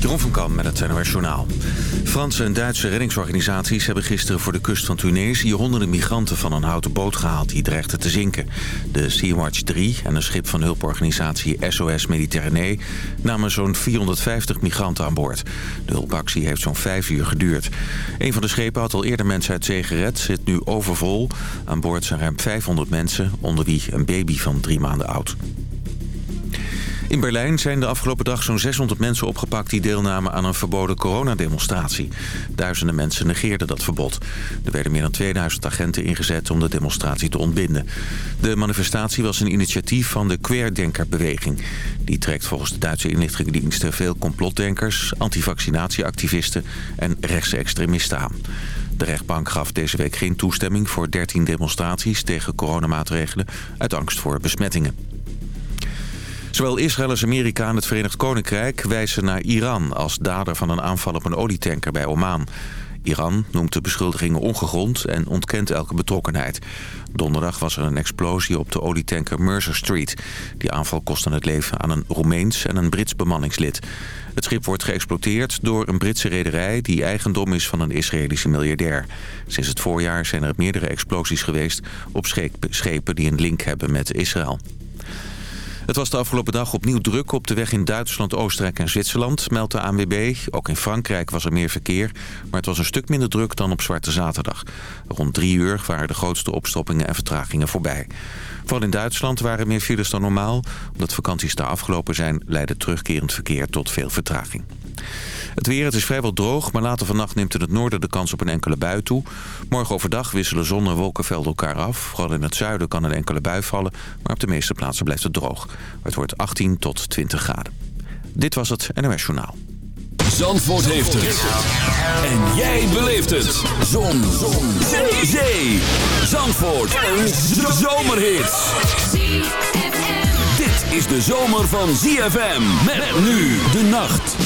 Jeroen van Kam met het NOS Journaal. Franse en Duitse reddingsorganisaties hebben gisteren voor de kust van Tunesië... honderden migranten van een houten boot gehaald die dreigden te zinken. De Sea-Watch 3 en een schip van hulporganisatie SOS Mediterranee... namen zo'n 450 migranten aan boord. De hulpactie heeft zo'n vijf uur geduurd. Een van de schepen had al eerder mensen uit zee gered, zit nu overvol. Aan boord zijn ruim 500 mensen, onder wie een baby van drie maanden oud. In Berlijn zijn de afgelopen dag zo'n 600 mensen opgepakt... die deelnamen aan een verboden coronademonstratie. Duizenden mensen negeerden dat verbod. Er werden meer dan 2000 agenten ingezet om de demonstratie te ontbinden. De manifestatie was een initiatief van de Querdenkerbeweging. Die trekt volgens de Duitse inlichtingendiensten veel complotdenkers... antivaccinatieactivisten en rechtse extremisten aan. De rechtbank gaf deze week geen toestemming voor 13 demonstraties tegen coronamaatregelen... uit angst voor besmettingen. Zowel Israël als Amerika en het Verenigd Koninkrijk wijzen naar Iran... als dader van een aanval op een olietanker bij Oman. Iran noemt de beschuldigingen ongegrond en ontkent elke betrokkenheid. Donderdag was er een explosie op de olietanker Mercer Street. Die aanval kostte het leven aan een Roemeens en een Brits bemanningslid. Het schip wordt geëxploiteerd door een Britse rederij... die eigendom is van een Israëlische miljardair. Sinds het voorjaar zijn er meerdere explosies geweest... op schepen die een link hebben met Israël. Het was de afgelopen dag opnieuw druk op de weg in Duitsland, Oostenrijk en Zwitserland, meldt de ANWB. Ook in Frankrijk was er meer verkeer, maar het was een stuk minder druk dan op Zwarte Zaterdag. Rond drie uur waren de grootste opstoppingen en vertragingen voorbij. Vooral in Duitsland waren meer files dan normaal. Omdat vakanties daar afgelopen zijn, leidde terugkerend verkeer tot veel vertraging. Het weer, het is vrijwel droog, maar later vannacht neemt in het noorden de kans op een enkele bui toe. Morgen overdag wisselen zon en wolkenvelden elkaar af. Vooral in het zuiden kan een enkele bui vallen, maar op de meeste plaatsen blijft het droog. Het wordt 18 tot 20 graden. Dit was het NOS Journaal. Zandvoort heeft het. En jij beleeft het. Zon. Zon. Zee. Zee. Zandvoort. Een zomerhit. Dit is de zomer van ZFM. Met nu de nacht.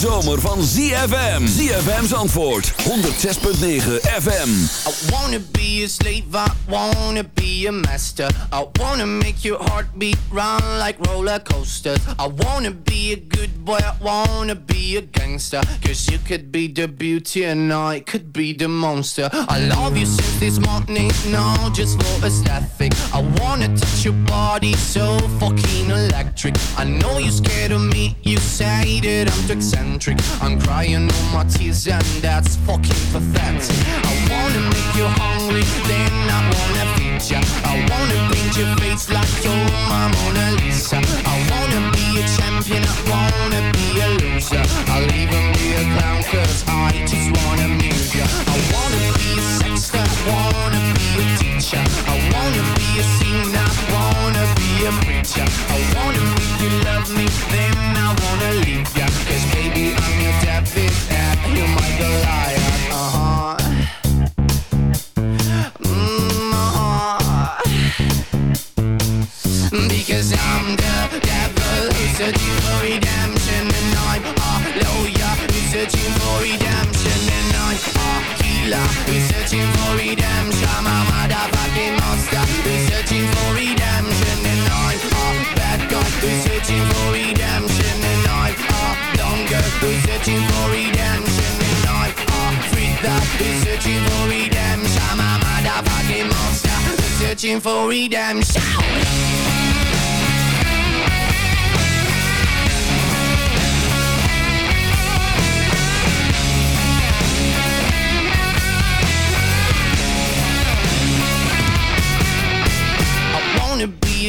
Zomer van ZFM. ZFM's antwoord, 106.9 FM. I wanna be a slave, I wanna be a master. I wanna make your heartbeat run like roller coasters. I wanna be a good boy, I wanna be a gangster. Cause you could be the beauty and I could be the monster. I love you since this morning, no, just for aesthetic. I wanna touch your body so fucking electric. I know you're scared of me, you say that I'm too eccentric. I'm crying all my tears and that's fucking pathetic. I wanna make you hungry, then I wanna feed ya. I wanna paint your face like you're my Mona Lisa. I wanna be a champion, I wanna be a loser. I'll even be a clown cause I just wanna amuse ya. I wanna be a sexter, wanna be a teacher. I wanna be a singer, I wanna be a preacher. I wanna make you love me, then I wanna leave ya. Cause baby, I'm your David, and you're my Goliath. Uh-huh. Mm, uh-huh. Because I'm the devil who's searching for redemption And I'm a lawyer who's searching healer who's searching for redemption. I'm motherfucking monster who's searching for redemption. And I'm a bad guy. Who's searching for redemption. And I'm a dumb girl who's searching for redemption. And I'm a freak that who's searching for redemption. I'm motherfucking monster who's searching for redemption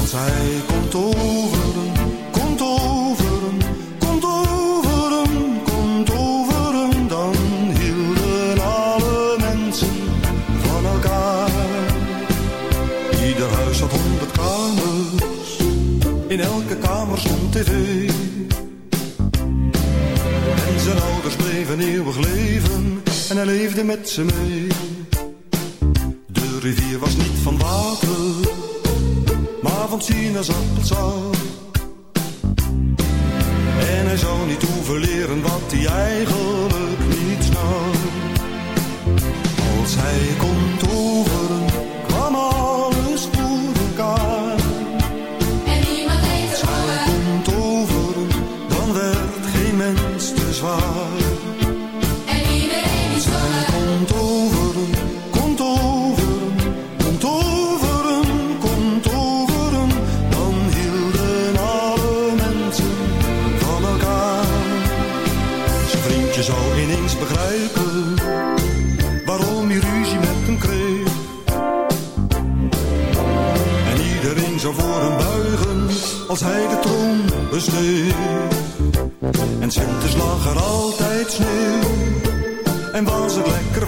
Als hij kon toveren, kon toveren, kon toveren, kon toveren, dan hielden alle mensen van elkaar. Ieder huis had honderd kamers. In elke kamer stond tv. En zijn ouders bleven eeuwig leven. En hij leefde met ze mee. De rivier was van sinaasappelsap. En hij zou niet hoeven leren wat hij eigenlijk En Sintes lag er altijd sneeuw. En was het lekker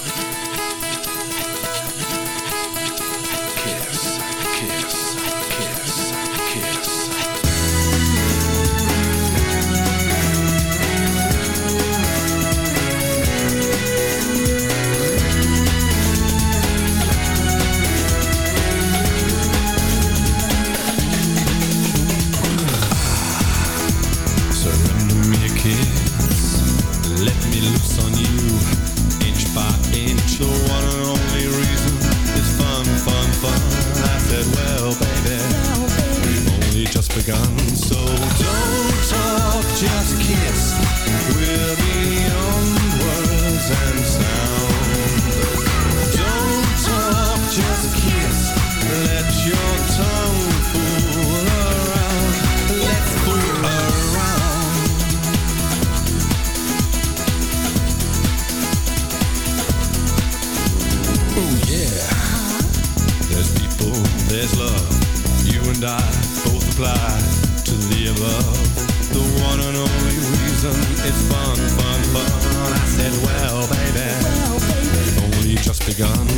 gone.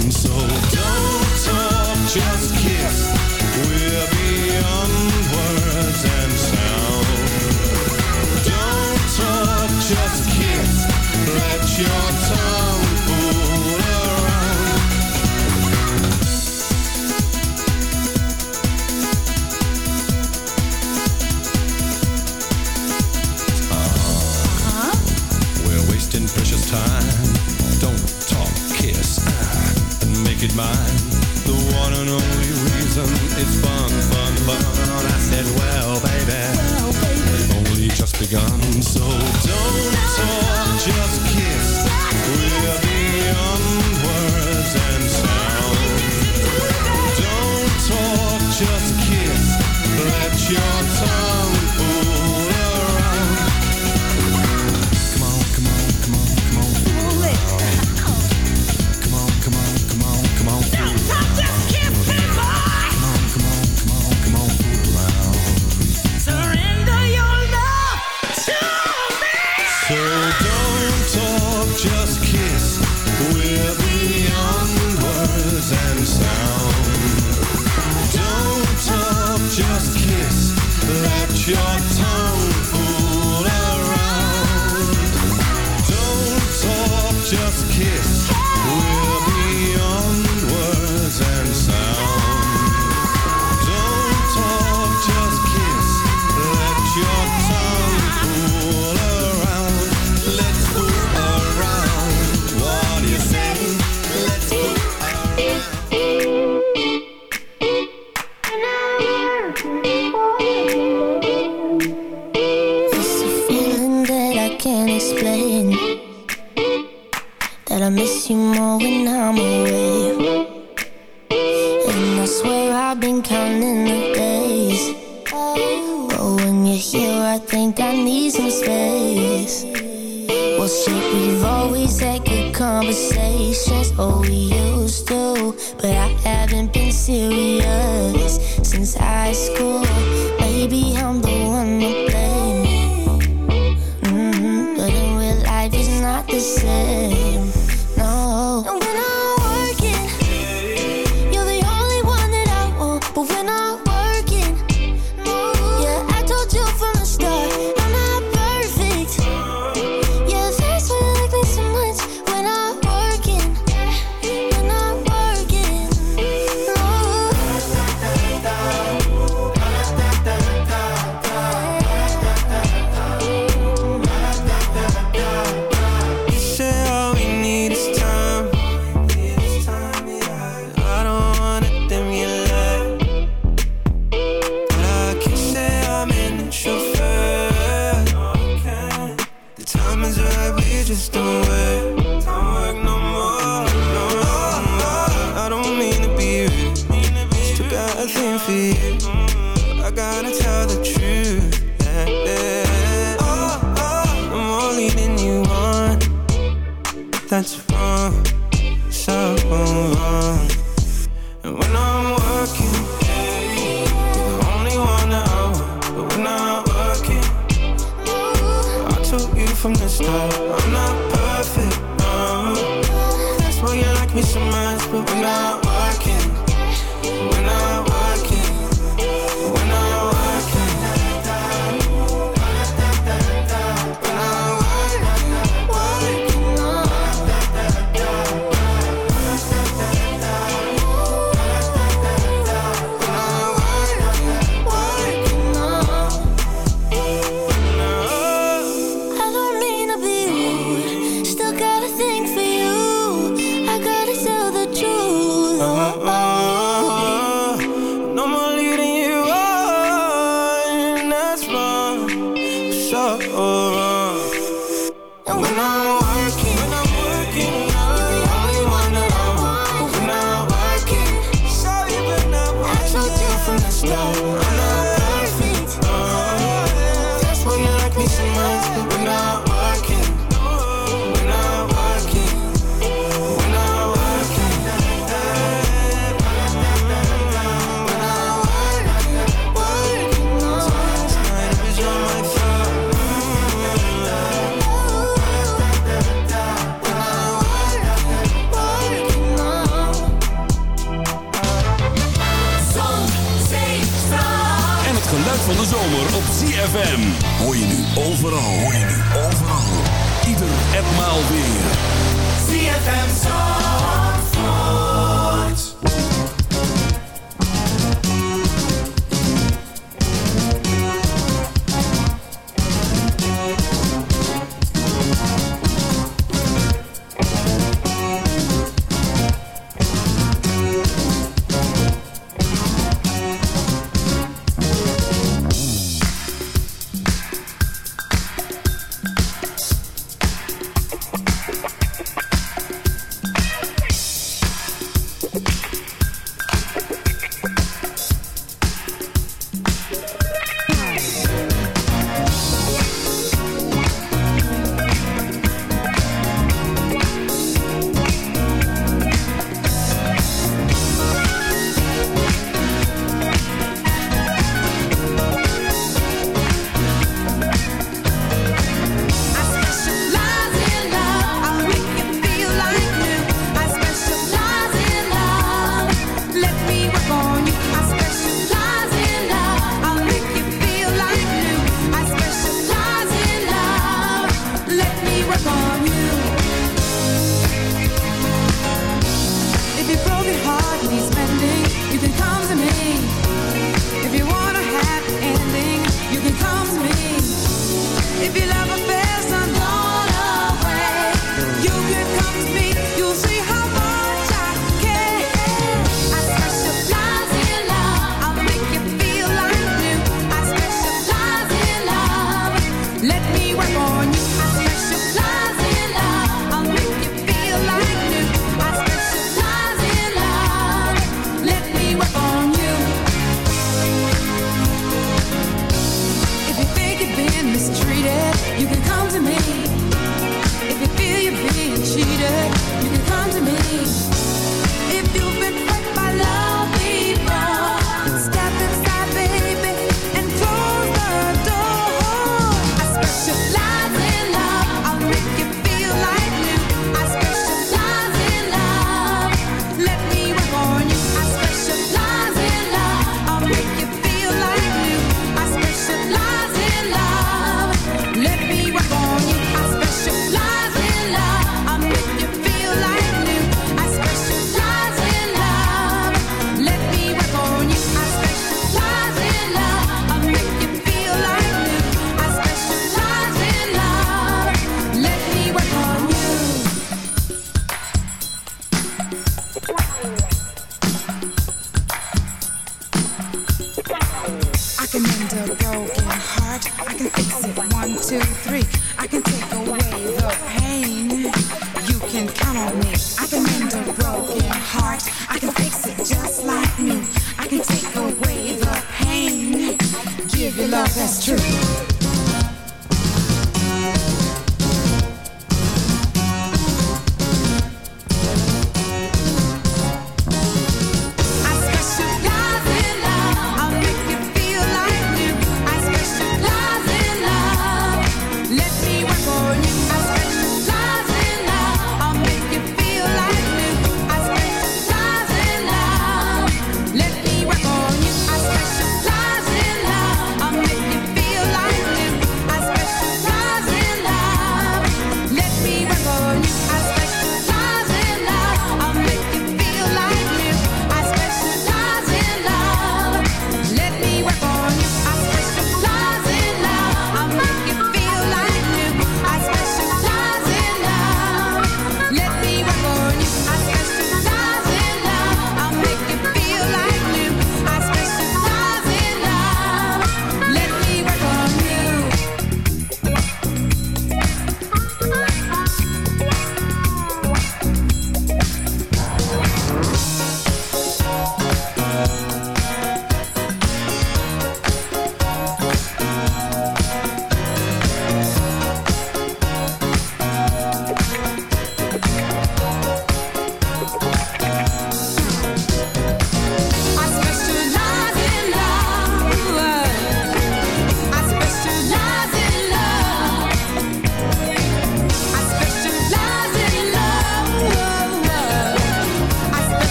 but we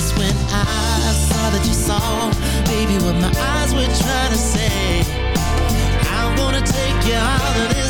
face when I saw that you saw. Baby, what my eyes were trying to say. I'm gonna take you out of this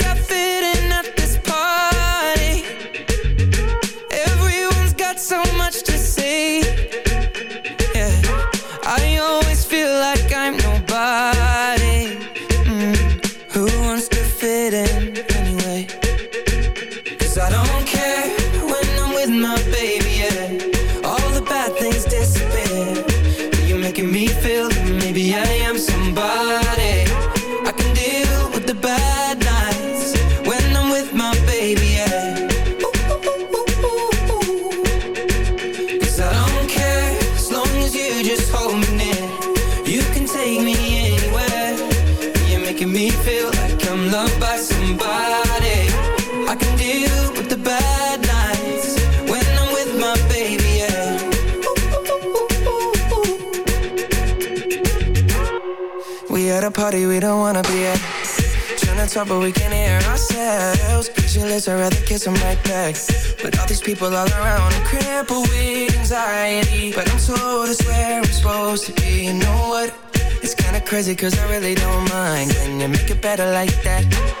kiss him right back With all these people all around I'm crippled with anxiety But I'm told it's where I'm supposed to be You know what? It's kinda crazy cause I really don't mind Can you make it better like that?